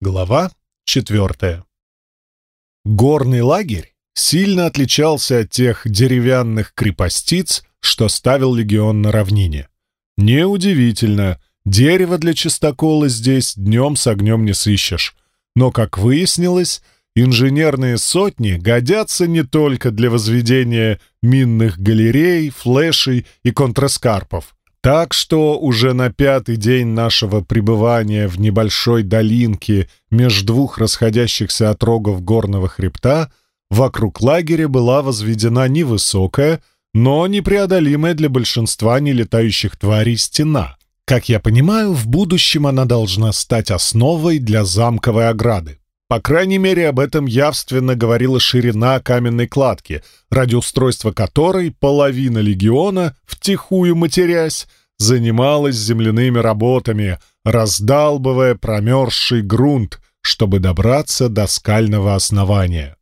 Глава четвертая. Горный лагерь сильно отличался от тех деревянных крепостиц, что ставил легион на равнине. Неудивительно, дерево для чистокола здесь днем с огнем не сыщешь. Но, как выяснилось, инженерные сотни годятся не только для возведения минных галерей, флешей и контраскарпов, так что уже на пятый день нашего пребывания в небольшой долинке между двух расходящихся отрогов горного хребта вокруг лагеря была возведена невысокая, но непреодолимая для большинства нелетающих тварей стена. Как я понимаю, в будущем она должна стать основой для замковой ограды. По крайней мере, об этом явственно говорила ширина каменной кладки, ради устройства которой половина легиона, втихую матерясь, занималась земляными работами, раздалбывая промерзший грунт, чтобы добраться до скального основания.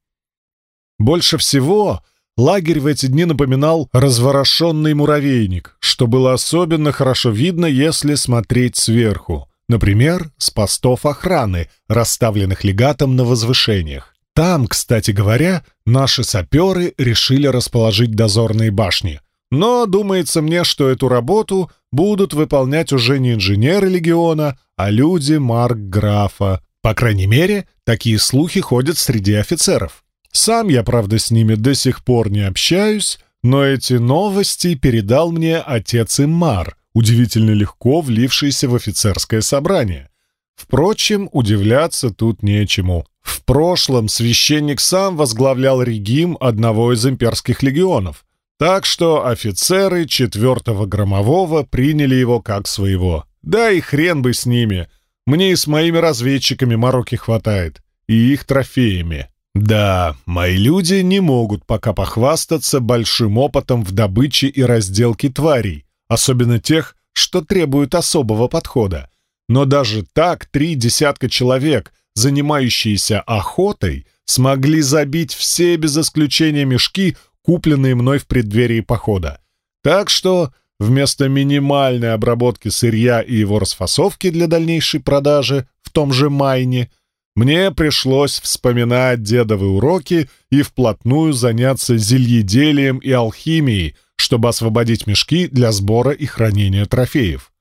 Больше всего лагерь в эти дни напоминал разворошенный муравейник, что было особенно хорошо видно, если смотреть сверху. Например, с постов охраны, расставленных легатом на возвышениях. Там, кстати говоря, наши саперы решили расположить дозорные башни. Но думается мне, что эту работу будут выполнять уже не инженеры легиона, а люди Марк-графа. По крайней мере, такие слухи ходят среди офицеров. Сам я, правда, с ними до сих пор не общаюсь, но эти новости передал мне отец Иммар, удивительно легко влившийся в офицерское собрание. Впрочем, удивляться тут нечему. В прошлом священник сам возглавлял регим одного из имперских легионов, так что офицеры четвертого громового приняли его как своего. Да и хрен бы с ними. Мне и с моими разведчиками мороки хватает. И их трофеями. Да, мои люди не могут пока похвастаться большим опытом в добыче и разделке тварей, особенно тех, что требуют особого подхода. Но даже так три десятка человек, занимающиеся охотой, смогли забить все без исключения мешки купленные мной в преддверии похода. Так что вместо минимальной обработки сырья и его расфасовки для дальнейшей продажи в том же майне, мне пришлось вспоминать дедовы уроки и вплотную заняться зельеделием и алхимией, чтобы освободить мешки для сбора и хранения трофеев.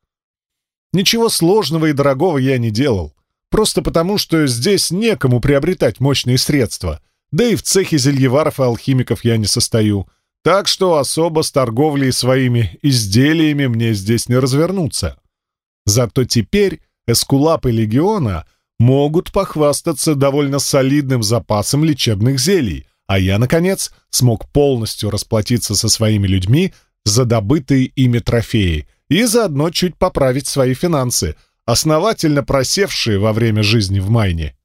Ничего сложного и дорогого я не делал, просто потому, что здесь некому приобретать мощные средства — да и в цехе зельеваров и алхимиков я не состою. Так что особо с торговлей своими изделиями мне здесь не развернуться. Зато теперь эскулапы легиона могут похвастаться довольно солидным запасом лечебных зелий, а я, наконец, смог полностью расплатиться со своими людьми за добытые ими трофеи и заодно чуть поправить свои финансы, основательно просевшие во время жизни в майне.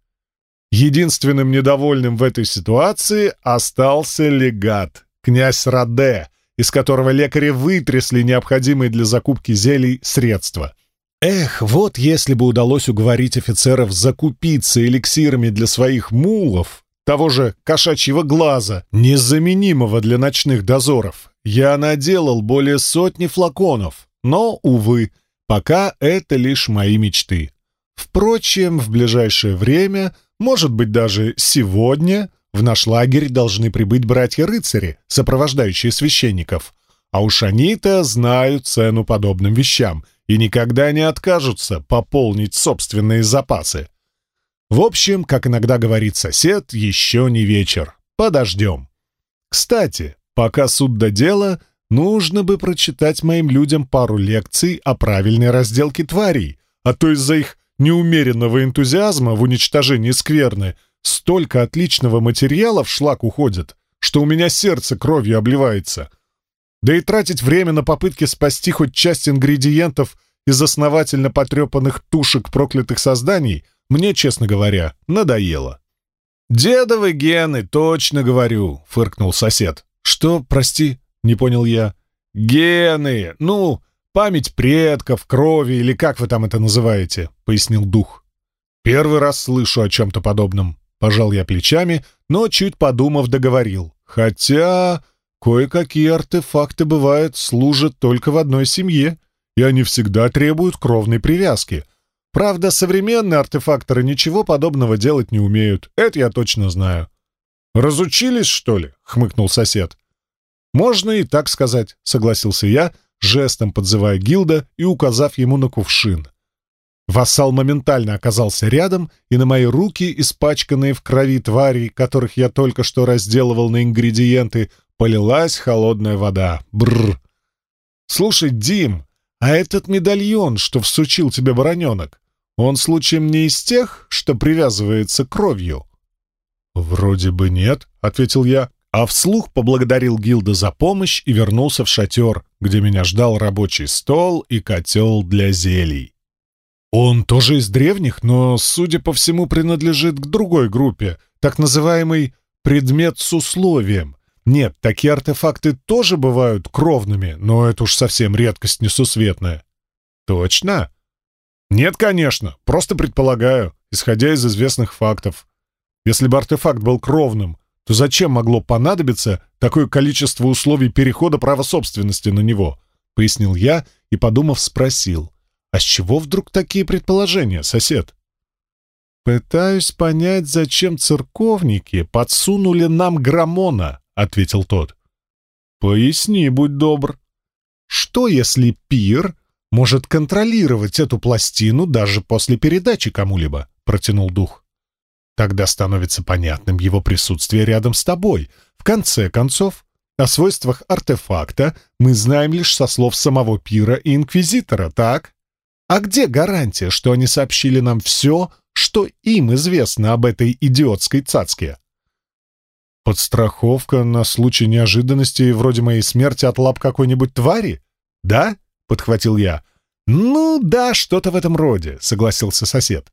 Единственным недовольным в этой ситуации остался легат, князь Раде, из которого лекари вытрясли необходимые для закупки зелий средства. Эх, вот если бы удалось уговорить офицеров закупиться эликсирами для своих мулов, того же кошачьего глаза, незаменимого для ночных дозоров, я наделал более сотни флаконов, но, увы, пока это лишь мои мечты. Впрочем, в ближайшее время может быть, даже сегодня в наш лагерь должны прибыть братья-рыцари, сопровождающие священников. А уж они-то знают цену подобным вещам и никогда не откажутся пополнить собственные запасы. В общем, как иногда говорит сосед, еще не вечер. Подождем. Кстати, пока суд до дела, нужно бы прочитать моим людям пару лекций о правильной разделке тварей, а то из-за их неумеренного энтузиазма в уничтожении скверны столько отличного материала в шлак уходит, что у меня сердце кровью обливается. Да и тратить время на попытки спасти хоть часть ингредиентов из основательно потрепанных тушек проклятых созданий мне, честно говоря, надоело. «Дедовы гены, точно говорю», — фыркнул сосед. «Что, прости?» — не понял я. «Гены! Ну, Память предков, крови или как вы там это называете», — пояснил дух. «Первый раз слышу о чем-то подобном». Пожал я плечами, но, чуть подумав, договорил. «Хотя кое-какие артефакты, бывает, служат только в одной семье, и они всегда требуют кровной привязки. Правда, современные артефакторы ничего подобного делать не умеют. Это я точно знаю. «Разучились, что ли?» — хмыкнул сосед. «Можно и так сказать», — согласился я, жестом подзывая Гилда и указав ему на кувшин. Вассал моментально оказался рядом, и на мои руки, испачканные в крови тварей, которых я только что разделывал на ингредиенты, полилась холодная вода. Бррр. «Слушай, Дим, а этот медальон, что всучил тебе бароненок, он случаем не из тех, что привязывается кровью?» «Вроде бы нет», — ответил я, а вслух поблагодарил Гилда за помощь и вернулся в шатер, где меня ждал рабочий стол и котел для зелий. Он тоже из древних, но, судя по всему, принадлежит к другой группе, так называемый «предмет с условием». Нет, такие артефакты тоже бывают кровными, но это уж совсем редкость несусветная. Точно? Нет, конечно, просто предполагаю, исходя из известных фактов. Если бы артефакт был кровным, то зачем могло понадобиться такое количество условий перехода права собственности на него? Пояснил я и, подумав, спросил — а с чего вдруг такие предположения, сосед? Пытаюсь понять, зачем церковники подсунули нам граммона, ответил тот. Поясни, будь добр. Что если пир может контролировать эту пластину даже после передачи кому-либо? Протянул дух. Тогда становится понятным его присутствие рядом с тобой. В конце концов, о свойствах артефакта мы знаем лишь со слов самого Пира и Инквизитора, так? А где гарантия, что они сообщили нам все, что им известно об этой идиотской цацке? Подстраховка на случай неожиданности вроде моей смерти от лап какой-нибудь твари? Да? — подхватил я. «Ну да, что-то в этом роде», — согласился сосед.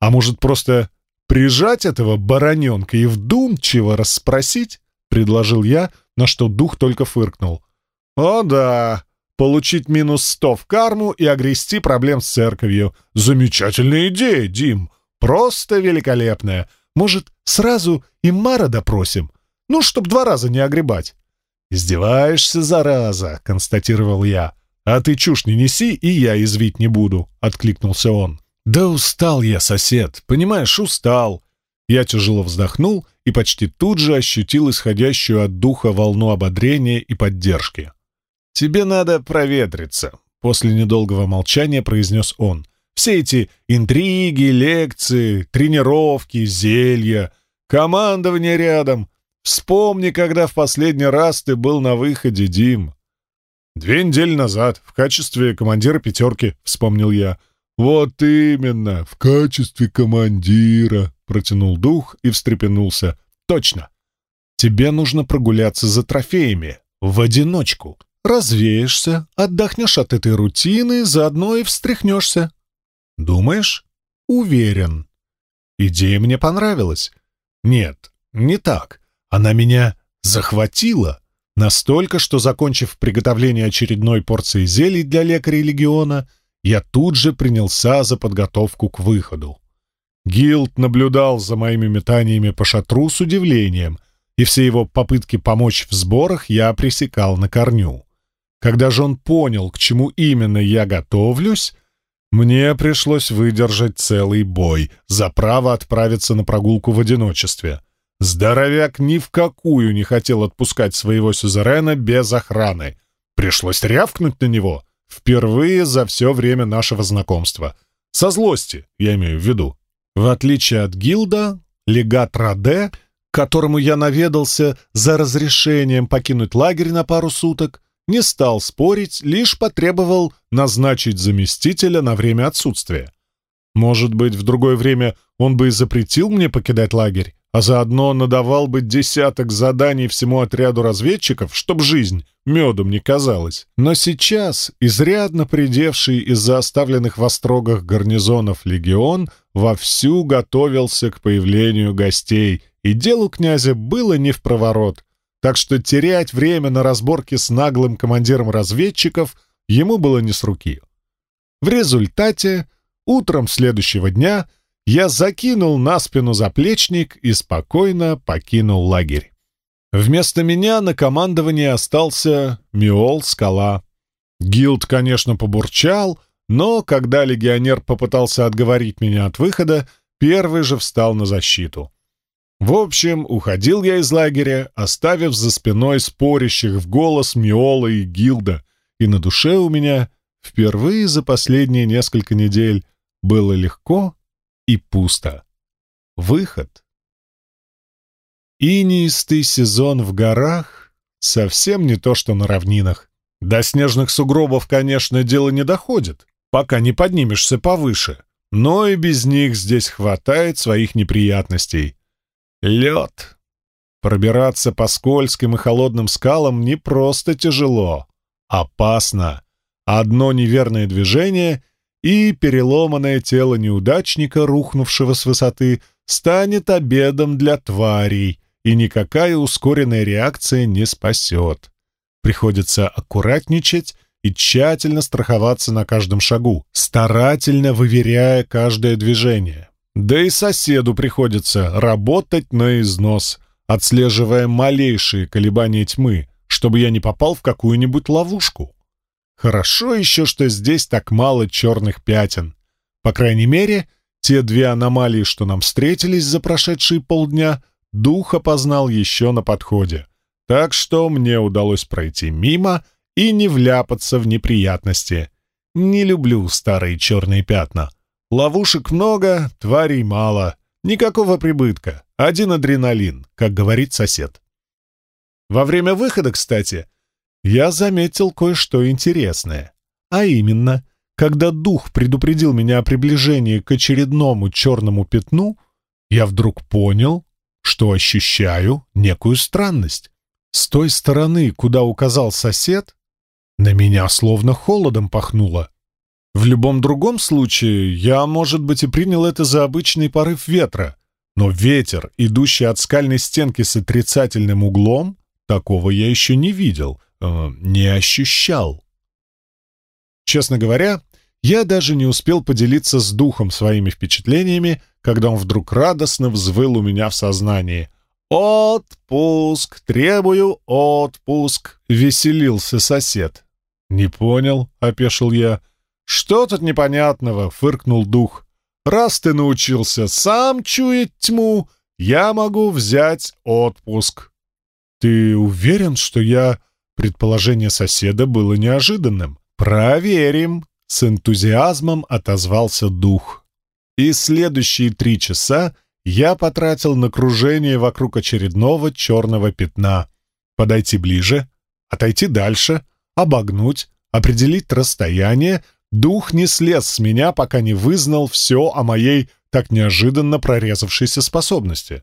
«А может, просто прижать этого бароненка и вдумчиво расспросить?» — предложил я, на что дух только фыркнул. «О да, Получить минус сто в карму и огрести проблем с церковью. Замечательная идея, Дим. Просто великолепная. Может, сразу и Мара допросим? Ну, чтоб два раза не огребать. «Издеваешься, зараза», — констатировал я. «А ты чушь не неси, и я извить не буду», — откликнулся он. «Да устал я, сосед, понимаешь, устал». Я тяжело вздохнул и почти тут же ощутил исходящую от духа волну ободрения и поддержки. «Тебе надо проветриться», — после недолгого молчания произнес он. «Все эти интриги, лекции, тренировки, зелья, командование рядом. Вспомни, когда в последний раз ты был на выходе, Дим». «Две недели назад, в качестве командира пятерки», — вспомнил я. «Вот именно, в качестве командира», — протянул дух и встрепенулся. «Точно. Тебе нужно прогуляться за трофеями, в одиночку. Развеешься, отдохнешь от этой рутины, заодно и встряхнешься. Думаешь? Уверен. Идея мне понравилась. Нет, не так. Она меня захватила. Настолько, что, закончив приготовление очередной порции зелий для лекарей легиона, я тут же принялся за подготовку к выходу. Гилд наблюдал за моими метаниями по шатру с удивлением, и все его попытки помочь в сборах я пресекал на корню. Когда же он понял, к чему именно я готовлюсь, мне пришлось выдержать целый бой за право отправиться на прогулку в одиночестве. Здоровяк ни в какую не хотел отпускать своего сюзерена без охраны. Пришлось рявкнуть на него впервые за все время нашего знакомства. Со злости, я имею в виду. В отличие от Гилда, легат Раде, к которому я наведался за разрешением покинуть лагерь на пару суток, не стал спорить, лишь потребовал назначить заместителя на время отсутствия. Может быть, в другое время он бы и запретил мне покидать лагерь, а заодно надавал бы десяток заданий всему отряду разведчиков, чтоб жизнь медом не казалась. Но сейчас, изрядно придевший из-за оставленных в острогах гарнизонов легион, вовсю готовился к появлению гостей, и делу князя было не в проворот так что терять время на разборке с наглым командиром разведчиков ему было не с руки. В результате, утром следующего дня я закинул на спину заплечник и спокойно покинул лагерь. Вместо меня на командовании остался Миол Скала. Гилд, конечно, побурчал, но когда легионер попытался отговорить меня от выхода, первый же встал на защиту. В общем, уходил я из лагеря, оставив за спиной спорящих в голос Миола и Гилда, и на душе у меня впервые за последние несколько недель было легко и пусто. Выход. Инистый сезон в горах совсем не то, что на равнинах. До снежных сугробов, конечно, дело не доходит, пока не поднимешься повыше, но и без них здесь хватает своих неприятностей. Лед. Пробираться по скользким и холодным скалам не просто тяжело, опасно. Одно неверное движение — и переломанное тело неудачника, рухнувшего с высоты, станет обедом для тварей, и никакая ускоренная реакция не спасет. Приходится аккуратничать и тщательно страховаться на каждом шагу, старательно выверяя каждое движение. Да и соседу приходится работать на износ, отслеживая малейшие колебания тьмы, чтобы я не попал в какую-нибудь ловушку. Хорошо еще, что здесь так мало черных пятен. По крайней мере, те две аномалии, что нам встретились за прошедшие полдня, дух опознал еще на подходе. Так что мне удалось пройти мимо и не вляпаться в неприятности. Не люблю старые черные пятна. Ловушек много, тварей мало. Никакого прибытка. Один адреналин, как говорит сосед. Во время выхода, кстати, я заметил кое-что интересное. А именно, когда дух предупредил меня о приближении к очередному черному пятну, я вдруг понял, что ощущаю некую странность. С той стороны, куда указал сосед, на меня словно холодом пахнуло. В любом другом случае, я, может быть, и принял это за обычный порыв ветра, но ветер, идущий от скальной стенки с отрицательным углом, такого я еще не видел, э, не ощущал. Честно говоря, я даже не успел поделиться с духом своими впечатлениями, когда он вдруг радостно взвыл у меня в сознании. «Отпуск! Требую отпуск!» — веселился сосед. «Не понял», — опешил я. «Что тут непонятного?» — фыркнул дух. «Раз ты научился сам чуять тьму, я могу взять отпуск». «Ты уверен, что я...» Предположение соседа было неожиданным. «Проверим!» — с энтузиазмом отозвался дух. И следующие три часа я потратил на кружение вокруг очередного черного пятна. Подойти ближе, отойти дальше, обогнуть, определить расстояние. Дух не слез с меня, пока не вызнал все о моей так неожиданно прорезавшейся способности.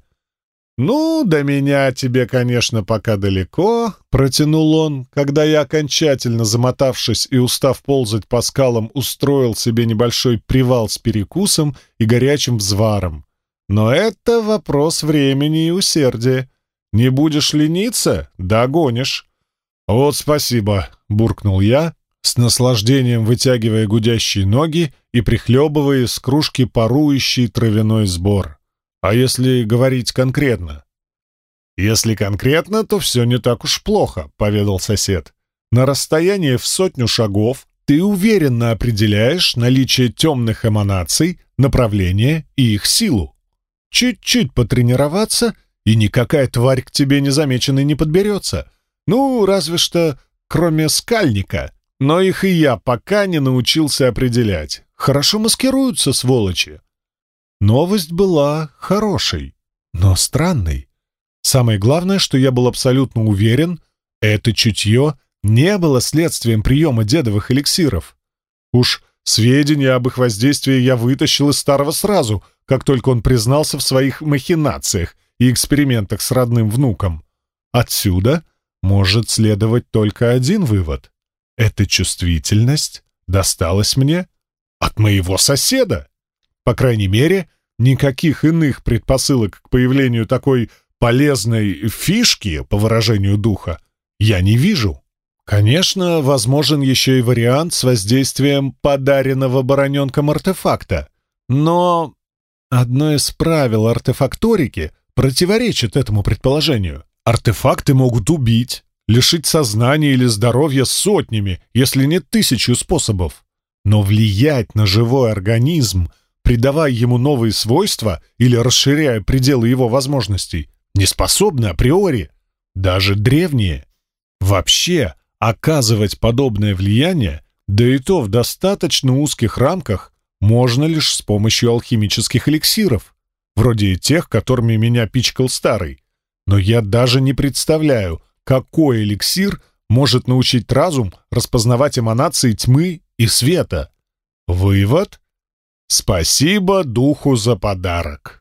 «Ну, до меня тебе, конечно, пока далеко», — протянул он, когда я, окончательно замотавшись и устав ползать по скалам, устроил себе небольшой привал с перекусом и горячим взваром. «Но это вопрос времени и усердия. Не будешь лениться — догонишь». «Вот спасибо», — буркнул я, с наслаждением вытягивая гудящие ноги и прихлебывая из кружки парующий травяной сбор. А если говорить конкретно? Если конкретно, то все не так уж плохо, поведал сосед. На расстоянии в сотню шагов ты уверенно определяешь наличие темных эманаций, направление и их силу. Чуть-чуть потренироваться, и никакая тварь к тебе незамеченной не подберется. Ну, разве что кроме скальника. Но их и я пока не научился определять. Хорошо маскируются, сволочи. Новость была хорошей, но странной. Самое главное, что я был абсолютно уверен, это чутье не было следствием приема дедовых эликсиров. Уж сведения об их воздействии я вытащил из старого сразу, как только он признался в своих махинациях и экспериментах с родным внуком. Отсюда может следовать только один вывод. Эта чувствительность досталась мне от моего соседа. По крайней мере, никаких иных предпосылок к появлению такой полезной фишки, по выражению духа, я не вижу. Конечно, возможен еще и вариант с воздействием подаренного бароненком артефакта. Но одно из правил артефакторики противоречит этому предположению. Артефакты могут убить, лишить сознания или здоровья сотнями, если не тысячу способов. Но влиять на живой организм, придавая ему новые свойства или расширяя пределы его возможностей, не способны априори, даже древние. Вообще, оказывать подобное влияние, да и то в достаточно узких рамках, можно лишь с помощью алхимических эликсиров, вроде тех, которыми меня пичкал старый. Но я даже не представляю, какой эликсир может научить разум распознавать эманации тьмы и света. Вывод? Спасибо духу за подарок.